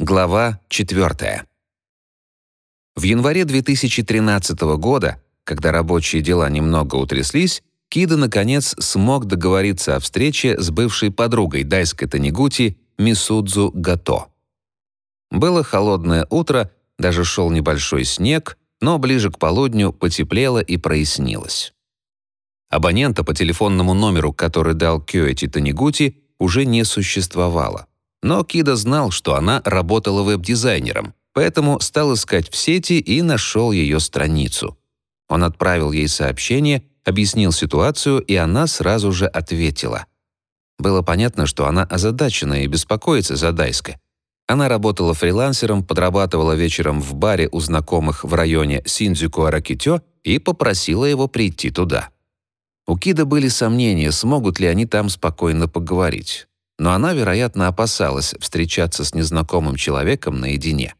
Глава 4. В январе 2013 года, когда рабочие дела немного утряслись, Кида наконец смог договориться о встрече с бывшей подругой Дайской Танигути Мисудзу Гато. Было холодное утро, даже шел небольшой снег, но ближе к полудню потеплело и прояснилось. Абонента по телефонному номеру, который дал Кёэти Танигути, уже не существовало. Но Кида знал, что она работала веб-дизайнером, поэтому стал искать в сети и нашел ее страницу. Он отправил ей сообщение, объяснил ситуацию, и она сразу же ответила. Было понятно, что она озадачена и беспокоится за Дайска. Она работала фрилансером, подрабатывала вечером в баре у знакомых в районе Синдзюку-Аракитё и попросила его прийти туда. У Кида были сомнения, смогут ли они там спокойно поговорить. Но она, вероятно, опасалась встречаться с незнакомым человеком наедине.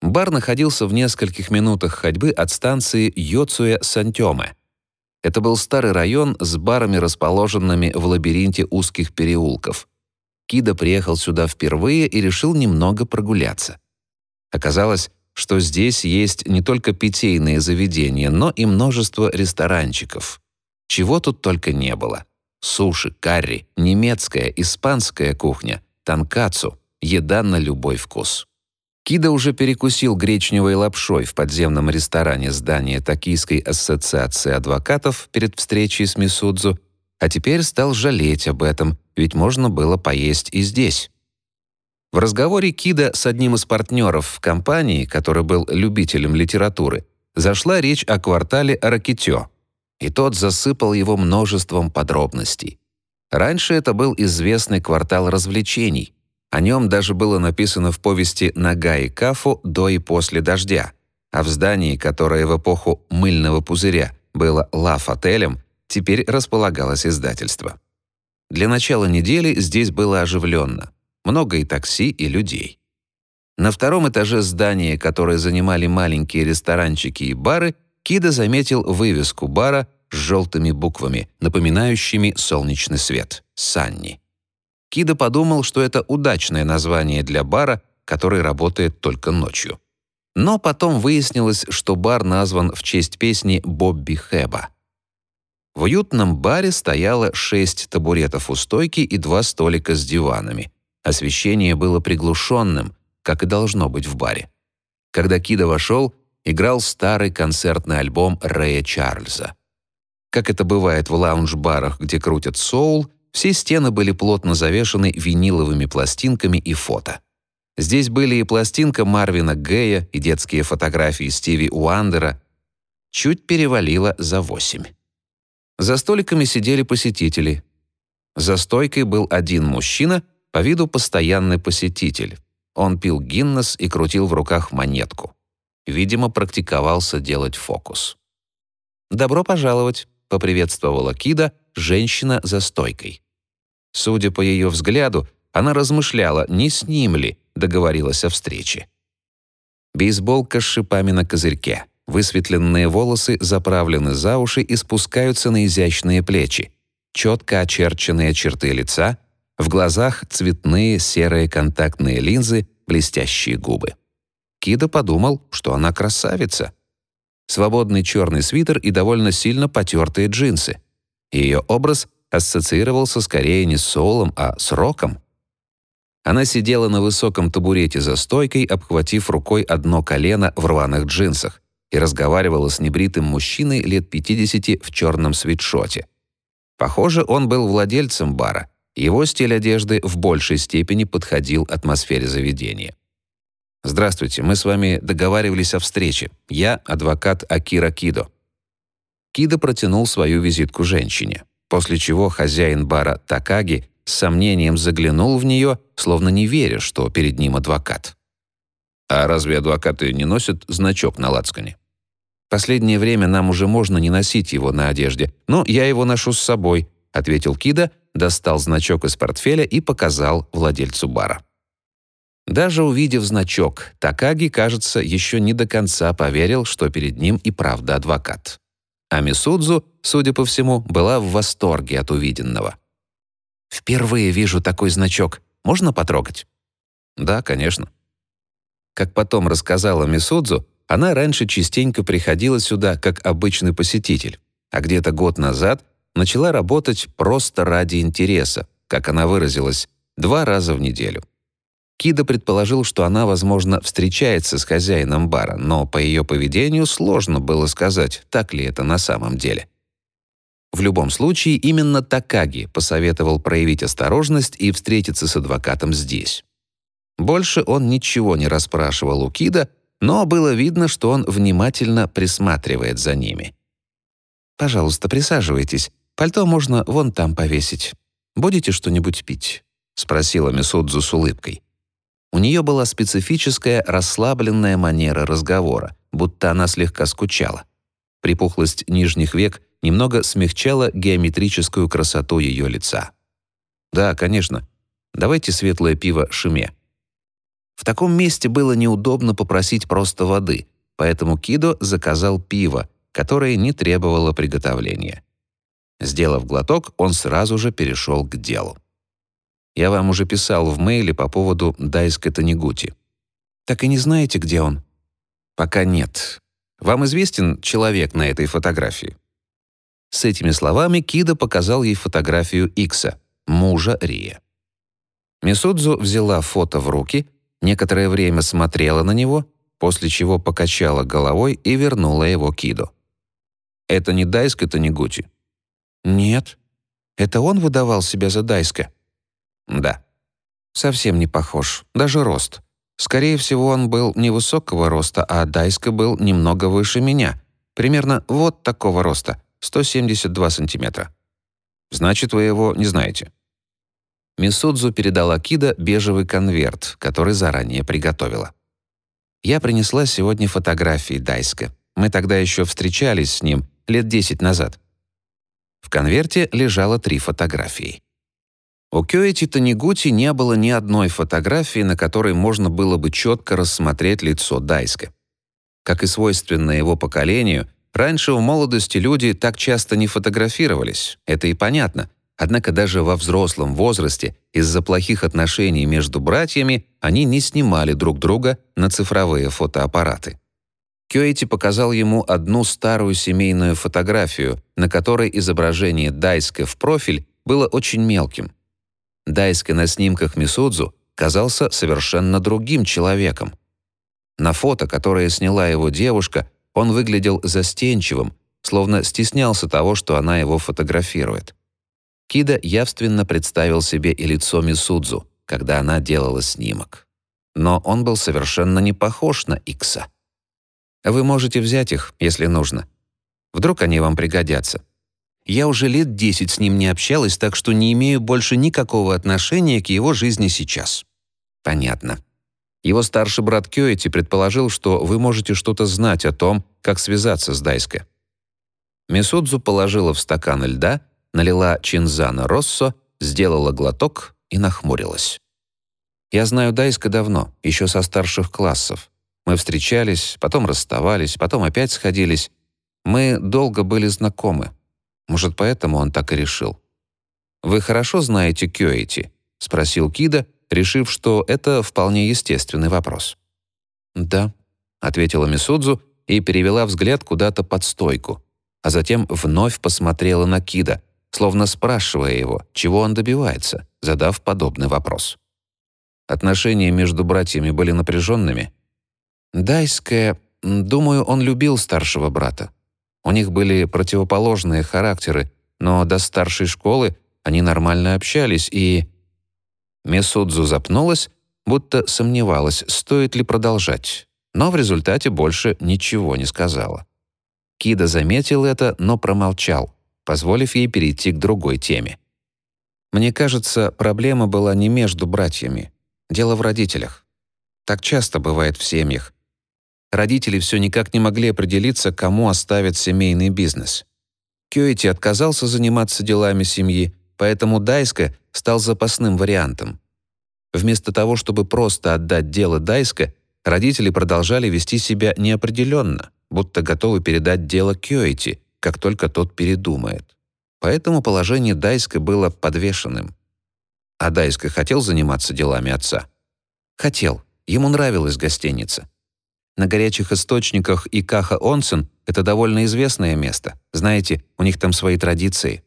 Бар находился в нескольких минутах ходьбы от станции Йоцуэ-Сантёме. Это был старый район с барами, расположенными в лабиринте узких переулков. Кида приехал сюда впервые и решил немного прогуляться. Оказалось, что здесь есть не только питейные заведения, но и множество ресторанчиков. Чего тут только не было. Суши, карри, немецкая, испанская кухня, танкацу, еда на любой вкус. Кида уже перекусил гречневой лапшой в подземном ресторане здания Токийской ассоциации адвокатов перед встречей с Мисудзу, а теперь стал жалеть об этом, ведь можно было поесть и здесь. В разговоре Кида с одним из партнеров в компании, который был любителем литературы, зашла речь о квартале Аракитё, и тот засыпал его множеством подробностей. Раньше это был известный квартал развлечений. О нем даже было написано в повести «Нога и Кафу» до и после дождя. А в здании, которое в эпоху «мыльного пузыря» было лав-отелем, теперь располагалось издательство. Для начала недели здесь было оживленно. Много и такси, и людей. На втором этаже здания, которое занимали маленькие ресторанчики и бары, Кида заметил вывеску бара с желтыми буквами, напоминающими солнечный свет — «Санни». Кида подумал, что это удачное название для бара, который работает только ночью. Но потом выяснилось, что бар назван в честь песни Бобби Хэба. В уютном баре стояло шесть табуретов у стойки и два столика с диванами. Освещение было приглушенным, как и должно быть в баре. Когда Кида вошел, играл старый концертный альбом Рэя Чарльза. Как это бывает в лаунж-барах, где крутят соул, все стены были плотно завешаны виниловыми пластинками и фото. Здесь были и пластинка Марвина Гэя, и детские фотографии Стиви Уандера. Чуть перевалило за восемь. За столиками сидели посетители. За стойкой был один мужчина, по виду постоянный посетитель. Он пил Гиннес и крутил в руках монетку. Видимо, практиковался делать фокус. «Добро пожаловать», — поприветствовала Кида женщина за стойкой. Судя по ее взгляду, она размышляла, не с ним ли договорилась о встрече. Бейсболка с шипами на козырьке, высветленные волосы заправлены за уши и спускаются на изящные плечи, четко очерченные черты лица, в глазах цветные серые контактные линзы, блестящие губы. Кида подумал, что она красавица. Свободный черный свитер и довольно сильно потертые джинсы. Ее образ ассоциировался скорее не с соулом, а с роком. Она сидела на высоком табурете за стойкой, обхватив рукой одно колено в рваных джинсах и разговаривала с небритым мужчиной лет 50 в черном свитшоте. Похоже, он был владельцем бара. Его стиль одежды в большей степени подходил атмосфере заведения. Здравствуйте, мы с вами договаривались о встрече. Я адвокат Акира Кидо. Кидо протянул свою визитку женщине, после чего хозяин бара Такаги с сомнением заглянул в нее, словно не веря, что перед ним адвокат. А разве адвокаты не носят значок на лацкане? Последнее время нам уже можно не носить его на одежде, но я его ношу с собой, ответил Кида, достал значок из портфеля и показал владельцу бара. Даже увидев значок, Такаги, кажется, еще не до конца поверил, что перед ним и правда адвокат. А Мисудзу, судя по всему, была в восторге от увиденного. «Впервые вижу такой значок. Можно потрогать?» Да, конечно. Как потом рассказала Мисудзу, она раньше частенько приходила сюда как обычный посетитель, а где-то год назад начала работать просто ради интереса, как она выразилась, два раза в неделю. Кида предположил, что она, возможно, встречается с хозяином бара, но по ее поведению сложно было сказать, так ли это на самом деле. В любом случае, именно Такаги посоветовал проявить осторожность и встретиться с адвокатом здесь. Больше он ничего не расспрашивал у Кида, но было видно, что он внимательно присматривает за ними. «Пожалуйста, присаживайтесь. Пальто можно вон там повесить. Будете что-нибудь пить?» — спросила Мисудзу с улыбкой. У нее была специфическая расслабленная манера разговора, будто она слегка скучала. Припухлость нижних век немного смягчала геометрическую красоту ее лица. «Да, конечно. Давайте светлое пиво Шиме». В таком месте было неудобно попросить просто воды, поэтому Кидо заказал пиво, которое не требовало приготовления. Сделав глоток, он сразу же перешел к делу. Я вам уже писал в мейле по поводу Дайска Танигути. Так и не знаете, где он? Пока нет. Вам известен человек на этой фотографии? С этими словами Кида показал ей фотографию Икса, мужа Рия. Мисудзу взяла фото в руки, некоторое время смотрела на него, после чего покачала головой и вернула его Киду. «Это не Дайска Танигути?» «Нет. Это он выдавал себя за Дайска?» Да. Совсем не похож, даже рост. Скорее всего, он был невысокого роста, а Дайска был немного выше меня. Примерно вот такого роста, 172 сантиметра. Значит, вы его не знаете. Мисудзу передала Кида бежевый конверт, который заранее приготовила. Я принесла сегодня фотографии Дайска. Мы тогда еще встречались с ним лет 10 назад. В конверте лежало три фотографии. У Кёэти Танигути не было ни одной фотографии, на которой можно было бы четко рассмотреть лицо Дайска. Как и свойственно его поколению, раньше в молодости люди так часто не фотографировались, это и понятно. Однако даже во взрослом возрасте из-за плохих отношений между братьями они не снимали друг друга на цифровые фотоаппараты. Кёэти показал ему одну старую семейную фотографию, на которой изображение Дайска в профиль было очень мелким. Дайска на снимках Мисудзу казался совершенно другим человеком. На фото, которое сняла его девушка, он выглядел застенчивым, словно стеснялся того, что она его фотографирует. Кида явственно представил себе и лицо Мисудзу, когда она делала снимок. Но он был совершенно не похож на Икса. Вы можете взять их, если нужно. Вдруг они вам пригодятся. Я уже лет десять с ним не общалась, так что не имею больше никакого отношения к его жизни сейчас. Понятно. Его старший брат Кёэти предположил, что вы можете что-то знать о том, как связаться с Дайско. Мисудзу положила в стакан льда, налила чинзана россо, сделала глоток и нахмурилась. Я знаю Дайска давно, еще со старших классов. Мы встречались, потом расставались, потом опять сходились. Мы долго были знакомы. Может, поэтому он так и решил. «Вы хорошо знаете Кёэти?» — спросил Кида, решив, что это вполне естественный вопрос. «Да», — ответила Мисудзу и перевела взгляд куда-то под стойку, а затем вновь посмотрела на Кида, словно спрашивая его, чего он добивается, задав подобный вопрос. Отношения между братьями были напряженными. Дайская, думаю, он любил старшего брата. У них были противоположные характеры, но до старшей школы они нормально общались, и... Месудзу запнулась, будто сомневалась, стоит ли продолжать, но в результате больше ничего не сказала. Кида заметил это, но промолчал, позволив ей перейти к другой теме. Мне кажется, проблема была не между братьями. Дело в родителях. Так часто бывает в семьях. Родители все никак не могли определиться, кому оставят семейный бизнес. Кёити отказался заниматься делами семьи, поэтому Дайска стал запасным вариантом. Вместо того, чтобы просто отдать дело Дайска, родители продолжали вести себя неопределенно, будто готовы передать дело Кёити, как только тот передумает. Поэтому положение Дайска было подвешенным. А Дайска хотел заниматься делами отца. Хотел. Ему нравилась гостиница. На горячих источниках и Каха Онсен — это довольно известное место. Знаете, у них там свои традиции.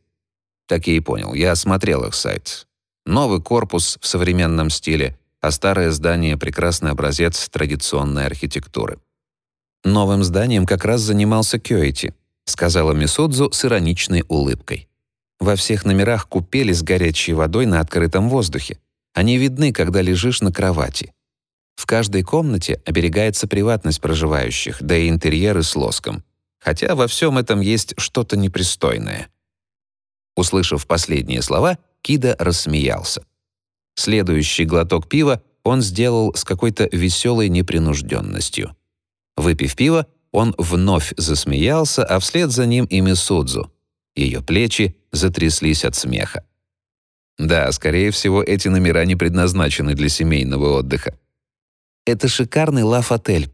Так я и понял. Я осмотрел их сайт. Новый корпус в современном стиле, а старое здание — прекрасный образец традиционной архитектуры. Новым зданием как раз занимался Кёэти, сказала Мисудзу с ироничной улыбкой. Во всех номерах купели с горячей водой на открытом воздухе. Они видны, когда лежишь на кровати. В каждой комнате оберегается приватность проживающих, да и интерьеры с лоском. Хотя во всем этом есть что-то непристойное. Услышав последние слова, Кида рассмеялся. Следующий глоток пива он сделал с какой-то веселой непринужденностью. Выпив пиво, он вновь засмеялся, а вслед за ним и Мисудзу. Ее плечи затряслись от смеха. Да, скорее всего, эти номера не предназначены для семейного отдыха. Это шикарный лав-отель.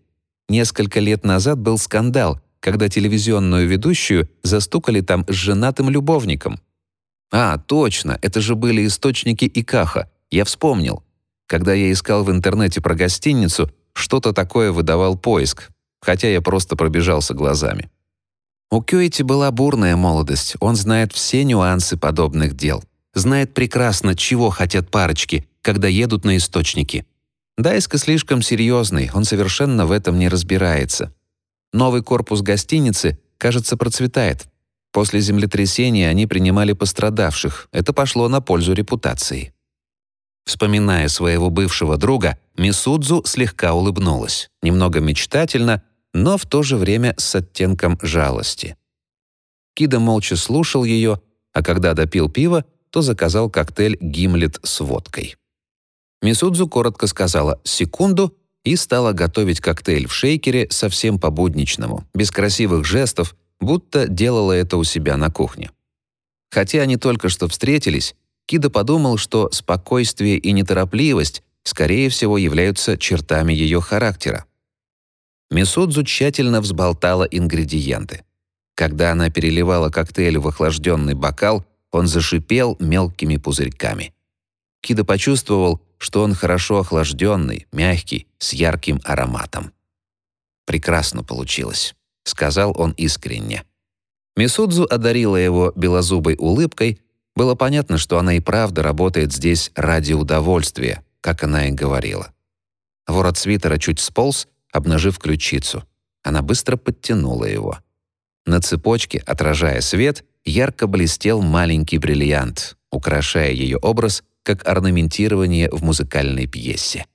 Несколько лет назад был скандал, когда телевизионную ведущую застукали там с женатым любовником. А, точно, это же были источники Икаха. Я вспомнил. Когда я искал в интернете про гостиницу, что-то такое выдавал поиск, хотя я просто пробежался глазами. У Кёити была бурная молодость, он знает все нюансы подобных дел. Знает прекрасно, чего хотят парочки, когда едут на источники. Дайска слишком серьезный, он совершенно в этом не разбирается. Новый корпус гостиницы, кажется, процветает. После землетрясения они принимали пострадавших. Это пошло на пользу репутации. Вспоминая своего бывшего друга, Мисудзу слегка улыбнулась, немного мечтательно, но в то же время с оттенком жалости. Кида молча слушал ее, а когда допил пиво, то заказал коктейль «Гимлет» с водкой. Мисудзу коротко сказала «секунду» и стала готовить коктейль в шейкере совсем по-будничному, без красивых жестов, будто делала это у себя на кухне. Хотя они только что встретились, Кида подумал, что спокойствие и неторопливость, скорее всего, являются чертами ее характера. Мисудзу тщательно взболтала ингредиенты. Когда она переливала коктейль в охлажденный бокал, он зашипел мелкими пузырьками. Кида почувствовал, что он хорошо охлажденный, мягкий, с ярким ароматом. «Прекрасно получилось», — сказал он искренне. Мисудзу одарила его белозубой улыбкой. Было понятно, что она и правда работает здесь ради удовольствия, как она и говорила. Ворот свитера чуть сполз, обнажив ключицу. Она быстро подтянула его. На цепочке, отражая свет, ярко блестел маленький бриллиант, украшая ее образ как орнаментирование в музыкальной пьесе.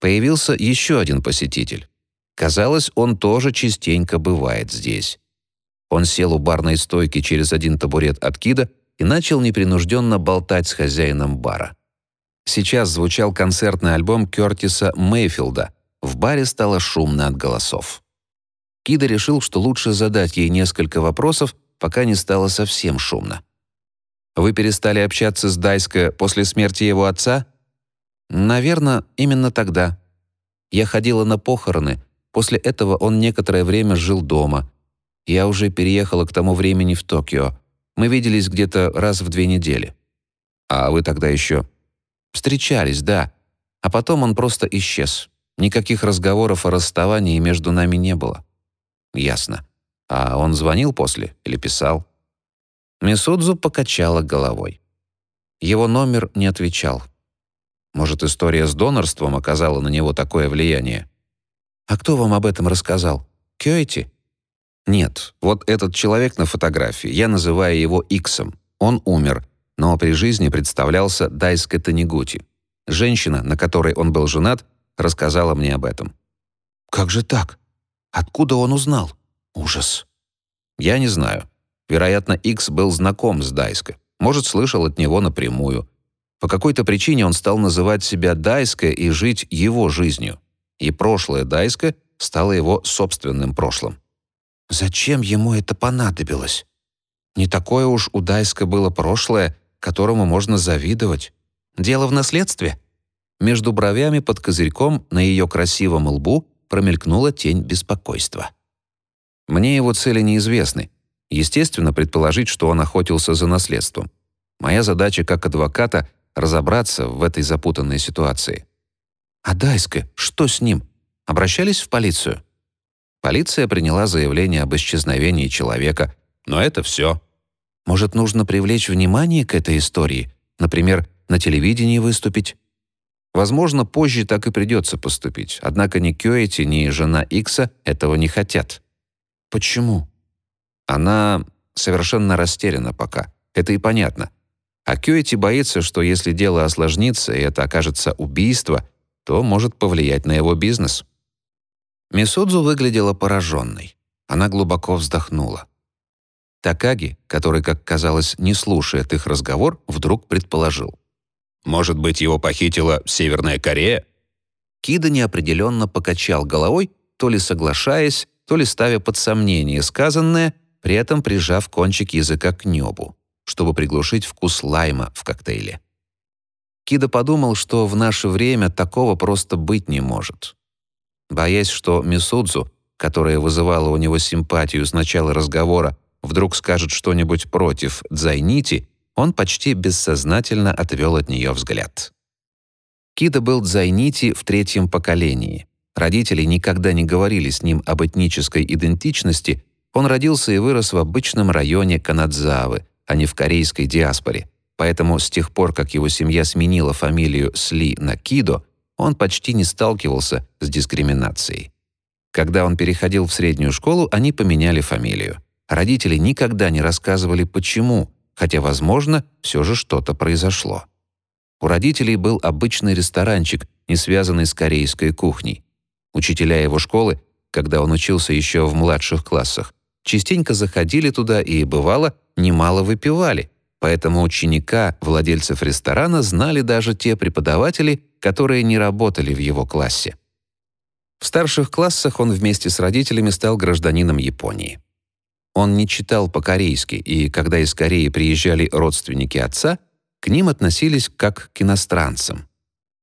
Появился еще один посетитель. Казалось, он тоже частенько бывает здесь. Он сел у барной стойки через один табурет от Кида и начал непринужденно болтать с хозяином бара. Сейчас звучал концертный альбом Кёртиса Мейфилда. В баре стало шумно от голосов. Кида решил, что лучше задать ей несколько вопросов, пока не стало совсем шумно. Вы перестали общаться с Дайско после смерти его отца? Наверное, именно тогда. Я ходила на похороны. После этого он некоторое время жил дома. Я уже переехала к тому времени в Токио. Мы виделись где-то раз в две недели. А вы тогда еще встречались, да. А потом он просто исчез. Никаких разговоров о расставании между нами не было. Ясно. А он звонил после или писал? Мисудзу покачала головой. Его номер не отвечал. Может, история с донорством оказала на него такое влияние? А кто вам об этом рассказал? Кёйти? Нет, вот этот человек на фотографии, я называю его Иксом. Он умер, но при жизни представлялся Дайской Танигути. Женщина, на которой он был женат, рассказала мне об этом. Как же так? Откуда он узнал? Ужас. Я не знаю. Вероятно, Икс был знаком с Дайско, может, слышал от него напрямую. По какой-то причине он стал называть себя Дайско и жить его жизнью. И прошлое Дайско стало его собственным прошлым. Зачем ему это понадобилось? Не такое уж у Дайска было прошлое, которому можно завидовать. Дело в наследстве. Между бровями под козырьком на ее красивом лбу промелькнула тень беспокойства. Мне его цели неизвестны, Естественно, предположить, что он охотился за наследством. Моя задача как адвоката — разобраться в этой запутанной ситуации. «А Дайска, что с ним? Обращались в полицию?» Полиция приняла заявление об исчезновении человека, но это все. Может, нужно привлечь внимание к этой истории? Например, на телевидении выступить? Возможно, позже так и придется поступить, однако ни Кёэти, ни жена Икса этого не хотят. Почему? Она совершенно растеряна пока. Это и понятно. А Кёэти боится, что если дело осложнится и это окажется убийство, то может повлиять на его бизнес. Мисудзу выглядела пораженной. Она глубоко вздохнула. Такаги, который, как казалось, не слушает их разговор, вдруг предположил. «Может быть, его похитила Северная Корея?» Кида неопределенно покачал головой, то ли соглашаясь, то ли ставя под сомнение сказанное, при этом прижав кончик языка к небу, чтобы приглушить вкус лайма в коктейле. Кида подумал, что в наше время такого просто быть не может. Боясь, что Мисудзу, которая вызывала у него симпатию с начала разговора, вдруг скажет что-нибудь против Дзайнити, он почти бессознательно отвел от нее взгляд. Кида был Дзайнити в третьем поколении. Родители никогда не говорили с ним об этнической идентичности, он родился и вырос в обычном районе Канадзавы, а не в корейской диаспоре. Поэтому с тех пор, как его семья сменила фамилию Сли на Кидо, он почти не сталкивался с дискриминацией. Когда он переходил в среднюю школу, они поменяли фамилию. Родители никогда не рассказывали, почему, хотя, возможно, все же что-то произошло. У родителей был обычный ресторанчик, не связанный с корейской кухней. Учителя его школы, когда он учился еще в младших классах, частенько заходили туда и, бывало, немало выпивали, поэтому ученика, владельцев ресторана, знали даже те преподаватели, которые не работали в его классе. В старших классах он вместе с родителями стал гражданином Японии. Он не читал по-корейски, и когда из Кореи приезжали родственники отца, к ним относились как к иностранцам.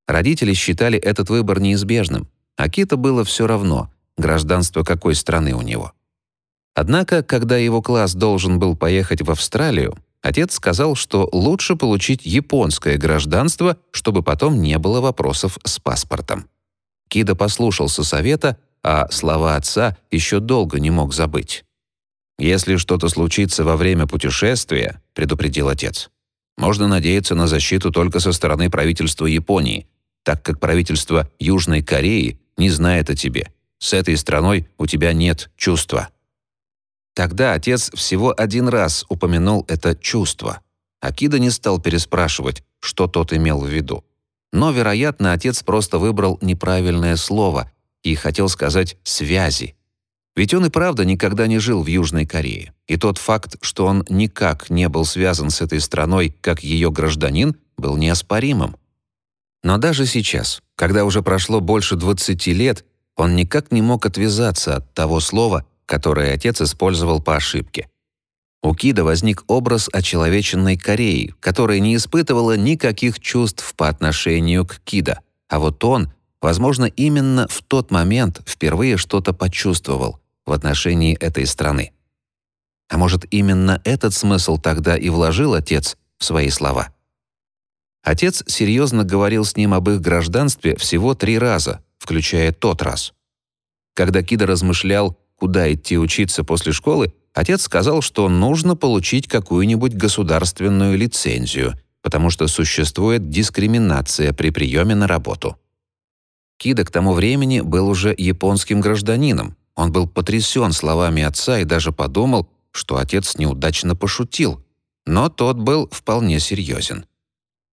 Родители считали этот выбор неизбежным, а Кита было все равно, гражданство какой страны у него. Однако, когда его класс должен был поехать в Австралию, отец сказал, что лучше получить японское гражданство, чтобы потом не было вопросов с паспортом. Кида послушался совета, а слова отца еще долго не мог забыть. «Если что-то случится во время путешествия», — предупредил отец, «можно надеяться на защиту только со стороны правительства Японии, так как правительство Южной Кореи не знает о тебе. С этой страной у тебя нет чувства». Тогда отец всего один раз упомянул это чувство. Акида не стал переспрашивать, что тот имел в виду. Но, вероятно, отец просто выбрал неправильное слово и хотел сказать «связи». Ведь он и правда никогда не жил в Южной Корее. И тот факт, что он никак не был связан с этой страной как ее гражданин, был неоспоримым. Но даже сейчас, когда уже прошло больше 20 лет, он никак не мог отвязаться от того слова, которое отец использовал по ошибке. У Кида возник образ очеловеченной Кореи, которая не испытывала никаких чувств по отношению к Кида, а вот он, возможно, именно в тот момент впервые что-то почувствовал в отношении этой страны. А может, именно этот смысл тогда и вложил отец в свои слова? Отец серьезно говорил с ним об их гражданстве всего три раза, включая тот раз. Когда Кида размышлял, куда идти учиться после школы, отец сказал, что нужно получить какую-нибудь государственную лицензию, потому что существует дискриминация при приеме на работу. Кида к тому времени был уже японским гражданином. Он был потрясен словами отца и даже подумал, что отец неудачно пошутил. Но тот был вполне серьезен.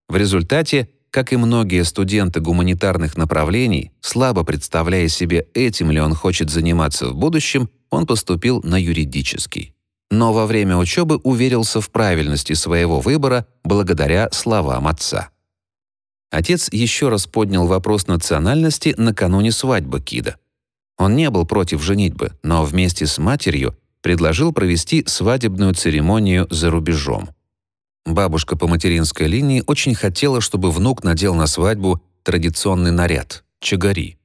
В результате как и многие студенты гуманитарных направлений, слабо представляя себе, этим ли он хочет заниматься в будущем, он поступил на юридический. Но во время учебы уверился в правильности своего выбора благодаря словам отца. Отец еще раз поднял вопрос национальности накануне свадьбы Кида. Он не был против женитьбы, но вместе с матерью предложил провести свадебную церемонию за рубежом. Бабушка по материнской линии очень хотела, чтобы внук надел на свадьбу традиционный наряд — чагари.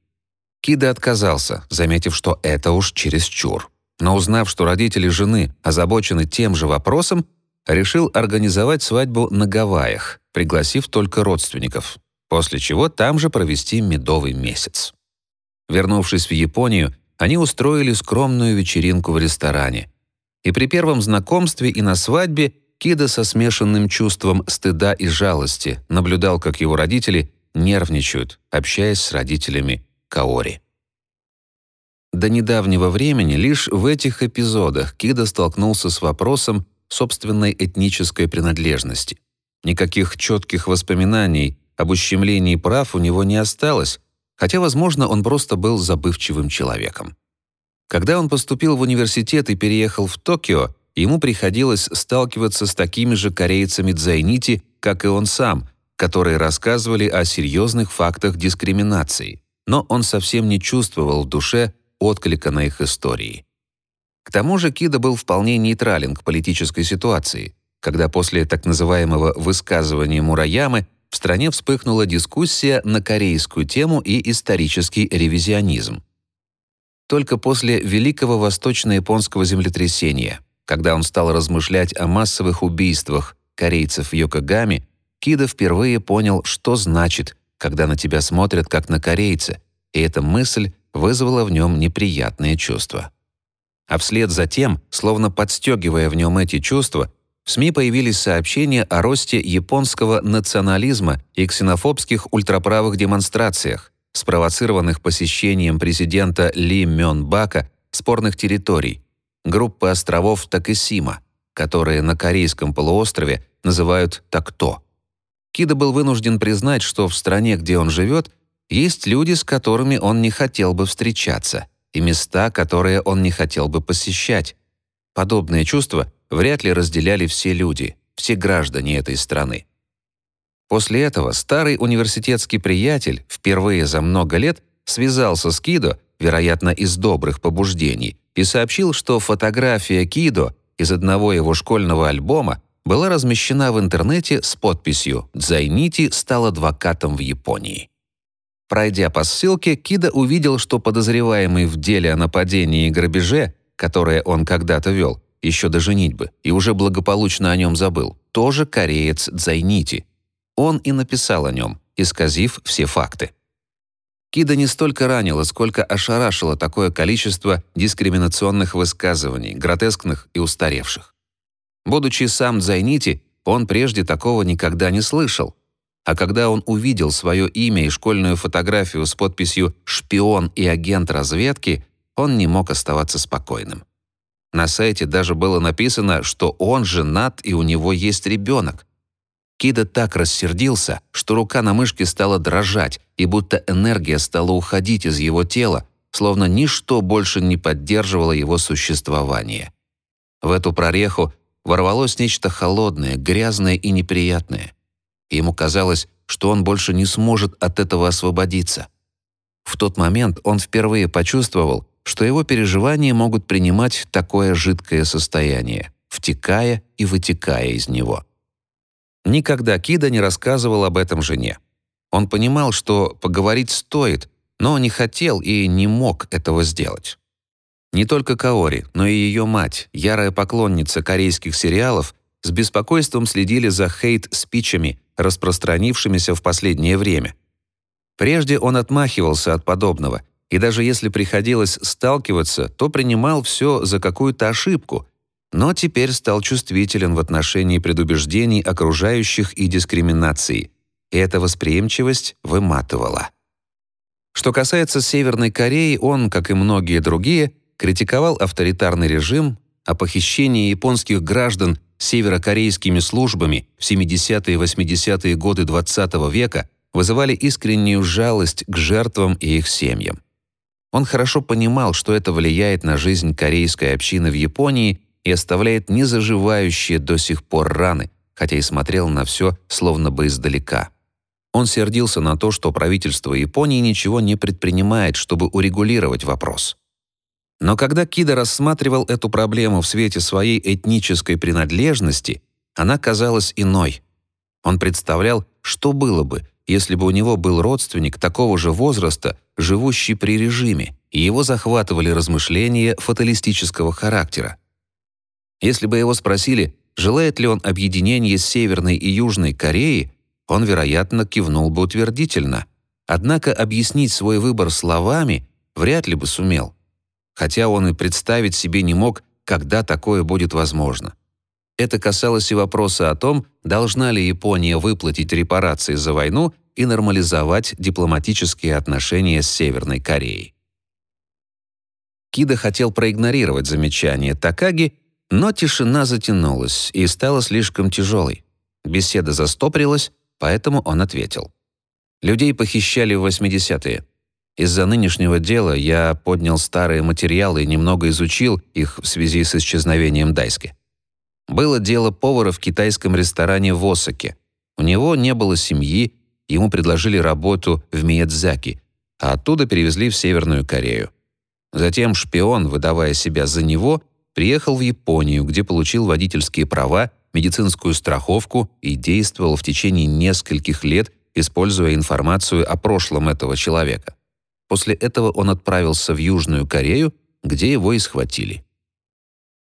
Кида отказался, заметив, что это уж чересчур. Но узнав, что родители жены озабочены тем же вопросом, решил организовать свадьбу на Гавайях, пригласив только родственников. после чего там же провести медовый месяц. Вернувшись в Японию, они устроили скромную вечеринку в ресторане. И при первом знакомстве и на свадьбе Кида со смешанным чувством стыда и жалости наблюдал, как его родители нервничают, общаясь с родителями Каори. До недавнего времени лишь в этих эпизодах Кида столкнулся с вопросом собственной этнической принадлежности. Никаких четких воспоминаний об ущемлении прав у него не осталось, хотя, возможно, он просто был забывчивым человеком. Когда он поступил в университет и переехал в Токио, ему приходилось сталкиваться с такими же корейцами-дзайнити, как и он сам, которые рассказывали о серьезных фактах дискриминации, но он совсем не чувствовал в душе отклика на их истории. К тому же Кида был вполне нейтрален к политической ситуации, когда после так называемого «высказывания Мураямы» в стране вспыхнула дискуссия на корейскую тему и исторический ревизионизм. Только после Великого Восточно-японского землетрясения, когда он стал размышлять о массовых убийствах корейцев в Йокогаме, Кида впервые понял, что значит, когда на тебя смотрят как на корейца, и эта мысль вызвала в нем неприятные чувства. А вслед за тем, словно подстегивая в нем эти чувства, в СМИ появились сообщения о росте японского национализма и ксенофобских ультраправых демонстрациях, спровоцированных посещением президента Ли Мён Бака спорных территорий, группы островов Такесима, которые на Корейском полуострове называют Такто. Кида был вынужден признать, что в стране, где он живет, есть люди, с которыми он не хотел бы встречаться, и места, которые он не хотел бы посещать. Подобные чувства вряд ли разделяли все люди, все граждане этой страны. После этого старый университетский приятель впервые за много лет связался с Кидо, вероятно, из добрых побуждений, и сообщил, что фотография Кидо из одного его школьного альбома была размещена в интернете с подписью «Дзайнити стал адвокатом в Японии». Пройдя по ссылке, Кида увидел, что подозреваемый в деле о нападении и грабеже, которое он когда-то вел, еще до женитьбы, и уже благополучно о нем забыл, тоже кореец Дзайнити. Он и написал о нем, исказив все факты. Кида не столько ранило, сколько ошарашило такое количество дискриминационных высказываний, гротескных и устаревших. Будучи сам Дзайнити, он прежде такого никогда не слышал, а когда он увидел свое имя и школьную фотографию с подписью «Шпион и агент разведки», он не мог оставаться спокойным. На сайте даже было написано, что он женат и у него есть ребенок. Кида так рассердился, что рука на мышке стала дрожать, и будто энергия стала уходить из его тела, словно ничто больше не поддерживало его существование. В эту прореху ворвалось нечто холодное, грязное и неприятное ему казалось, что он больше не сможет от этого освободиться. В тот момент он впервые почувствовал, что его переживания могут принимать такое жидкое состояние, втекая и вытекая из него. Никогда Кида не рассказывал об этом жене. Он понимал, что поговорить стоит, но не хотел и не мог этого сделать. Не только Каори, но и ее мать, ярая поклонница корейских сериалов, с беспокойством следили за хейт-спичами, распространившимися в последнее время. Прежде он отмахивался от подобного, и даже если приходилось сталкиваться, то принимал все за какую-то ошибку, но теперь стал чувствителен в отношении предубеждений окружающих и дискриминации, и эта восприимчивость выматывала. Что касается Северной Кореи, он, как и многие другие, критиковал авторитарный режим, а похищение японских граждан северокорейскими службами в 70-е и 80-е годы XX -го века вызывали искреннюю жалость к жертвам и их семьям. Он хорошо понимал, что это влияет на жизнь корейской общины в Японии и оставляет незаживающие до сих пор раны, хотя и смотрел на все словно бы издалека. Он сердился на то, что правительство Японии ничего не предпринимает, чтобы урегулировать вопрос. Но когда Кида рассматривал эту проблему в свете своей этнической принадлежности, она казалась иной. Он представлял, что было бы, если бы у него был родственник такого же возраста, живущий при режиме, и его захватывали размышления фаталистического характера. Если бы его спросили, желает ли он объединения Северной и Южной Кореи, он, вероятно, кивнул бы утвердительно. Однако объяснить свой выбор словами вряд ли бы сумел. Хотя он и представить себе не мог, когда такое будет возможно. Это касалось и вопроса о том, должна ли Япония выплатить репарации за войну и нормализовать дипломатические отношения с Северной Кореей. Кида хотел проигнорировать замечание Такаги, но тишина затянулась и стала слишком тяжелой. Беседа застопорилась, поэтому он ответил. Людей похищали в 80-е. Из-за нынешнего дела я поднял старые материалы и немного изучил их в связи с исчезновением Дайски. Было дело повара в китайском ресторане в Осаке. У него не было семьи, ему предложили работу в Миядзаки, а оттуда перевезли в Северную Корею. Затем шпион, выдавая себя за него, приехал в Японию, где получил водительские права, медицинскую страховку и действовал в течение нескольких лет, используя информацию о прошлом этого человека. После этого он отправился в Южную Корею, где его и схватили.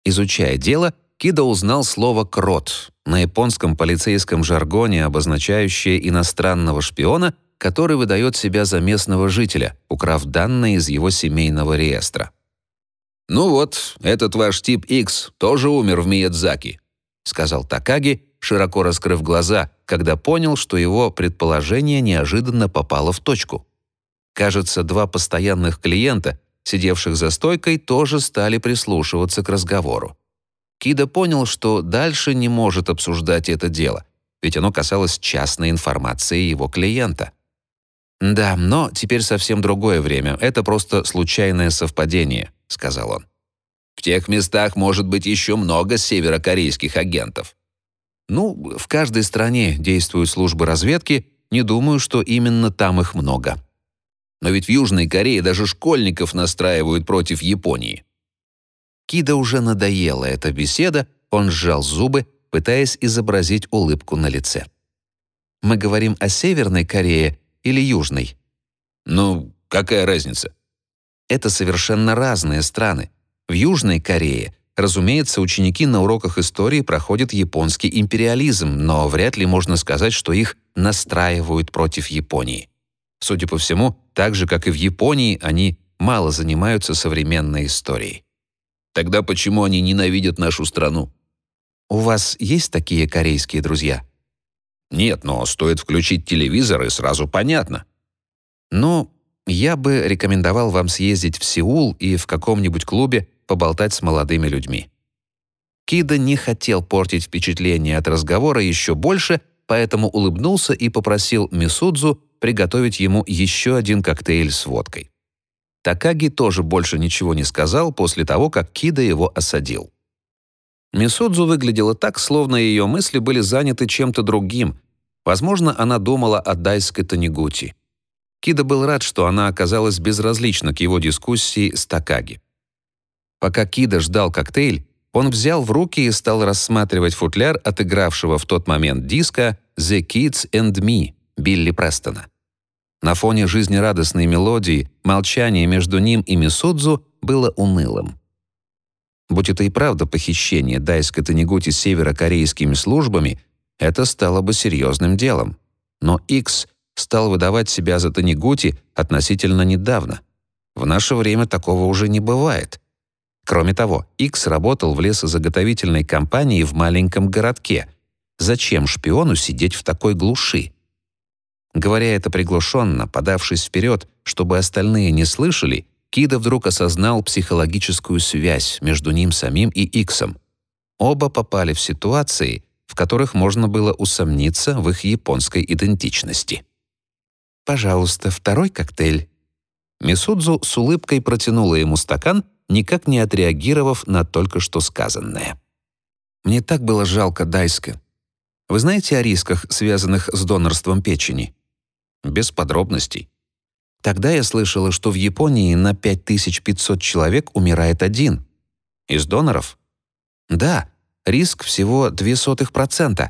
Изучая дело, Кида узнал слово «крот» на японском полицейском жаргоне, обозначающее иностранного шпиона, который выдает себя за местного жителя, украв данные из его семейного реестра. «Ну вот, этот ваш тип X тоже умер в Миядзаки», сказал Такаги, широко раскрыв глаза, когда понял, что его предположение неожиданно попало в точку. Кажется, два постоянных клиента, сидевших за стойкой, тоже стали прислушиваться к разговору. Кида понял, что дальше не может обсуждать это дело, ведь оно касалось частной информации его клиента. «Да, но теперь совсем другое время. Это просто случайное совпадение», — сказал он. «В тех местах может быть еще много северокорейских агентов». «Ну, в каждой стране действуют службы разведки. Не думаю, что именно там их много», но ведь в Южной Корее даже школьников настраивают против Японии. Кида уже надоела эта беседа, он сжал зубы, пытаясь изобразить улыбку на лице. Мы говорим о Северной Корее или Южной? Ну, какая разница? Это совершенно разные страны. В Южной Корее, разумеется, ученики на уроках истории проходят японский империализм, но вряд ли можно сказать, что их настраивают против Японии. Судя по всему, так же, как и в Японии, они мало занимаются современной историей. Тогда почему они ненавидят нашу страну? У вас есть такие корейские друзья? Нет, но стоит включить телевизор, и сразу понятно. Ну, я бы рекомендовал вам съездить в Сеул и в каком-нибудь клубе поболтать с молодыми людьми. Кида не хотел портить впечатление от разговора еще больше, поэтому улыбнулся и попросил Мисудзу приготовить ему еще один коктейль с водкой. Такаги тоже больше ничего не сказал после того, как Кида его осадил. Мисудзу выглядела так, словно ее мысли были заняты чем-то другим. Возможно, она думала о Дайской Танигути. Кида был рад, что она оказалась безразлична к его дискуссии с Такаги. Пока Кида ждал коктейль, он взял в руки и стал рассматривать футляр отыгравшего в тот момент диска «The Kids and Me» Билли Престона. На фоне жизнерадостной мелодии молчание между ним и Мисудзу было унылым. Будь это и правда похищение Дайска Танегути северокорейскими службами, это стало бы серьезным делом. Но X стал выдавать себя за Танегути относительно недавно. В наше время такого уже не бывает. Кроме того, X работал в лесозаготовительной компании в маленьком городке. Зачем шпиону сидеть в такой глуши? Говоря это приглушенно, подавшись вперед, чтобы остальные не слышали, Кида вдруг осознал психологическую связь между ним самим и Иксом. Оба попали в ситуации, в которых можно было усомниться в их японской идентичности. «Пожалуйста, второй коктейль». Мисудзу с улыбкой протянула ему стакан, никак не отреагировав на только что сказанное. «Мне так было жалко Дайска. Вы знаете о рисках, связанных с донорством печени?» без подробностей. Тогда я слышала, что в Японии на 5500 человек умирает один. Из доноров? Да, риск всего 0,02%.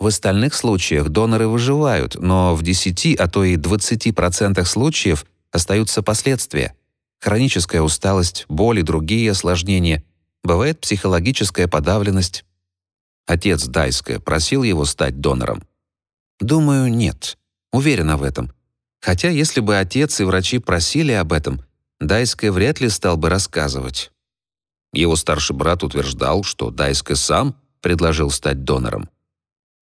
В остальных случаях доноры выживают, но в 10, а то и 20% случаев остаются последствия. Хроническая усталость, боль и другие осложнения. Бывает психологическая подавленность. Отец Дайска просил его стать донором. Думаю, нет. Уверена в этом. Хотя если бы отец и врачи просили об этом, Дайская вряд ли стал бы рассказывать. Его старший брат утверждал, что Дайска сам предложил стать донором.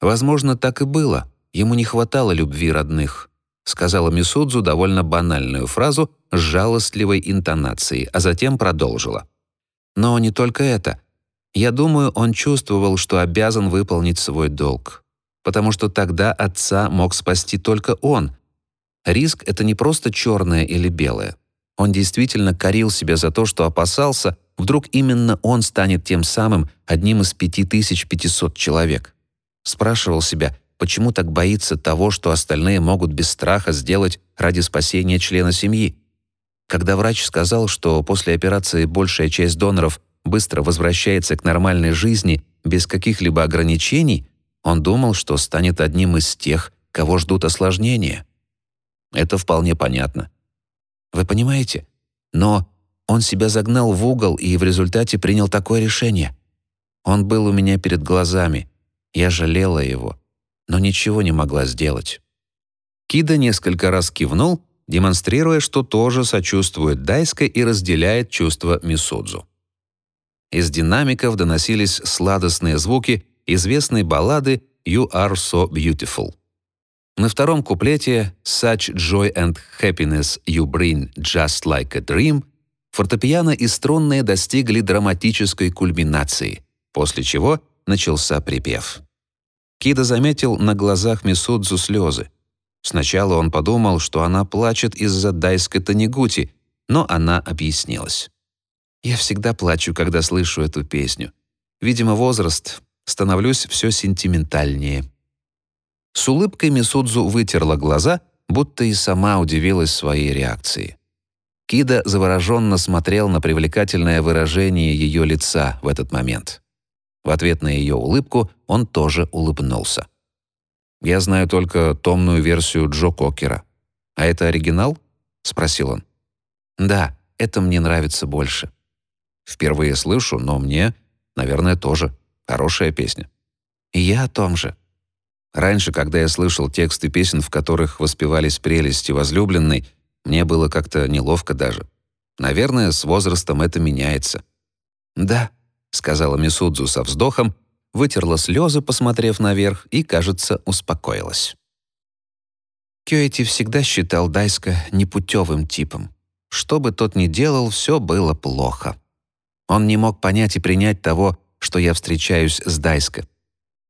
Возможно, так и было. Ему не хватало любви родных, сказала Мисудзу довольно банальную фразу с жалостливой интонацией, а затем продолжила. Но не только это. Я думаю, он чувствовал, что обязан выполнить свой долг, потому что тогда отца мог спасти только он. Риск это не просто черное или белое. Он действительно корил себя за то, что опасался, вдруг именно он станет тем самым одним из 5500 человек. Спрашивал себя, почему так боится того, что остальные могут без страха сделать ради спасения члена семьи. Когда врач сказал, что после операции большая часть доноров быстро возвращается к нормальной жизни без каких-либо ограничений, он думал, что станет одним из тех, кого ждут осложнения. Это вполне понятно. Вы понимаете? Но он себя загнал в угол и в результате принял такое решение. Он был у меня перед глазами. Я жалела его, но ничего не могла сделать. Кида несколько раз кивнул, демонстрируя, что тоже сочувствует Дайска и разделяет чувства Мисудзу. Из динамиков доносились сладостные звуки известной баллады «You are so beautiful». На втором куплете «Such joy and happiness you bring just like a dream» фортепиано и струнные достигли драматической кульминации, после чего начался припев. Кида заметил на глазах Мисудзу слезы. Сначала он подумал, что она плачет из-за дайской Танегути, но она объяснилась. «Я всегда плачу, когда слышу эту песню. Видимо, возраст. Становлюсь все сентиментальнее». С улыбкой Мисудзу вытерла глаза, будто и сама удивилась своей реакции. Кида завороженно смотрел на привлекательное выражение ее лица в этот момент. В ответ на ее улыбку он тоже улыбнулся. «Я знаю только томную версию Джо Кокера. А это оригинал?» — спросил он. «Да, это мне нравится больше». «Впервые слышу, но мне, наверное, тоже. Хорошая песня». «И я о том же», Раньше, когда я слышал тексты песен, в которых воспевались прелести возлюбленной, мне было как-то неловко даже. Наверное, с возрастом это меняется. «Да», — сказала Мисудзу со вздохом, вытерла слезы, посмотрев наверх, и, кажется, успокоилась. Кёэти всегда считал Дайска непутевым типом. Что бы тот ни делал, все было плохо. Он не мог понять и принять того, что я встречаюсь с Дайска.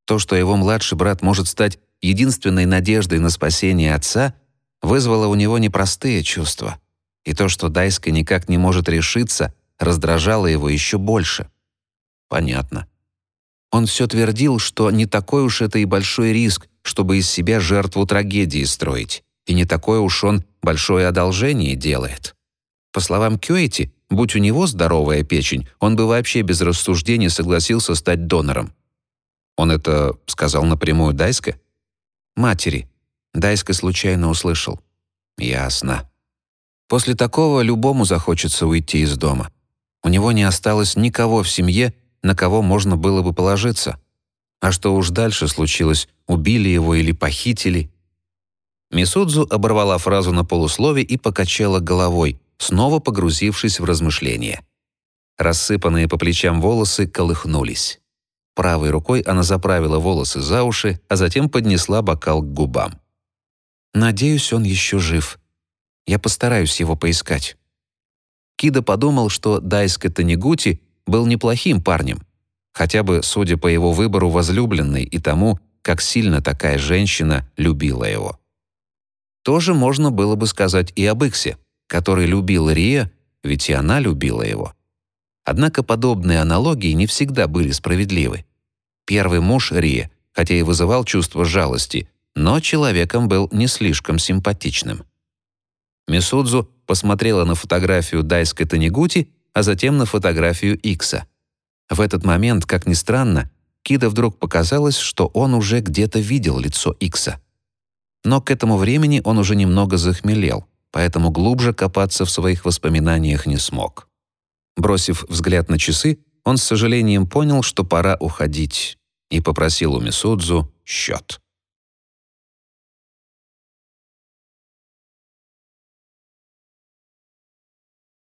То, что его младший брат может стать единственной надеждой на спасение отца, вызвало у него непростые чувства. И то, что Дайска никак не может решиться, раздражало его еще больше. Понятно. Он все твердил, что не такой уж это и большой риск, чтобы из себя жертву трагедии строить, и не такое уж он большое одолжение делает. По словам Кёэти, будь у него здоровая печень, он бы вообще без рассуждений согласился стать донором. Он это сказал напрямую Дайске? Матери. Дайска случайно услышал. Ясно. После такого любому захочется уйти из дома. У него не осталось никого в семье, на кого можно было бы положиться. А что уж дальше случилось, убили его или похитили? Мисудзу оборвала фразу на полуслове и покачала головой, снова погрузившись в размышления. Рассыпанные по плечам волосы колыхнулись. Правой рукой она заправила волосы за уши, а затем поднесла бокал к губам. «Надеюсь, он еще жив. Я постараюсь его поискать». Кида подумал, что Дайска Танегути был неплохим парнем, хотя бы судя по его выбору возлюбленной и тому, как сильно такая женщина любила его. Тоже можно было бы сказать и об Иксе, который любил Рия, ведь и она любила его. Однако подобные аналогии не всегда были справедливы. Первый муж Рия, хотя и вызывал чувство жалости, но человеком был не слишком симпатичным. Мисудзу посмотрела на фотографию Дайской Танегути, а затем на фотографию Икса. В этот момент, как ни странно, Кида вдруг показалось, что он уже где-то видел лицо Икса. Но к этому времени он уже немного захмелел, поэтому глубже копаться в своих воспоминаниях не смог. Бросив взгляд на часы, он с сожалением понял, что пора уходить, и попросил у Мисудзу счет.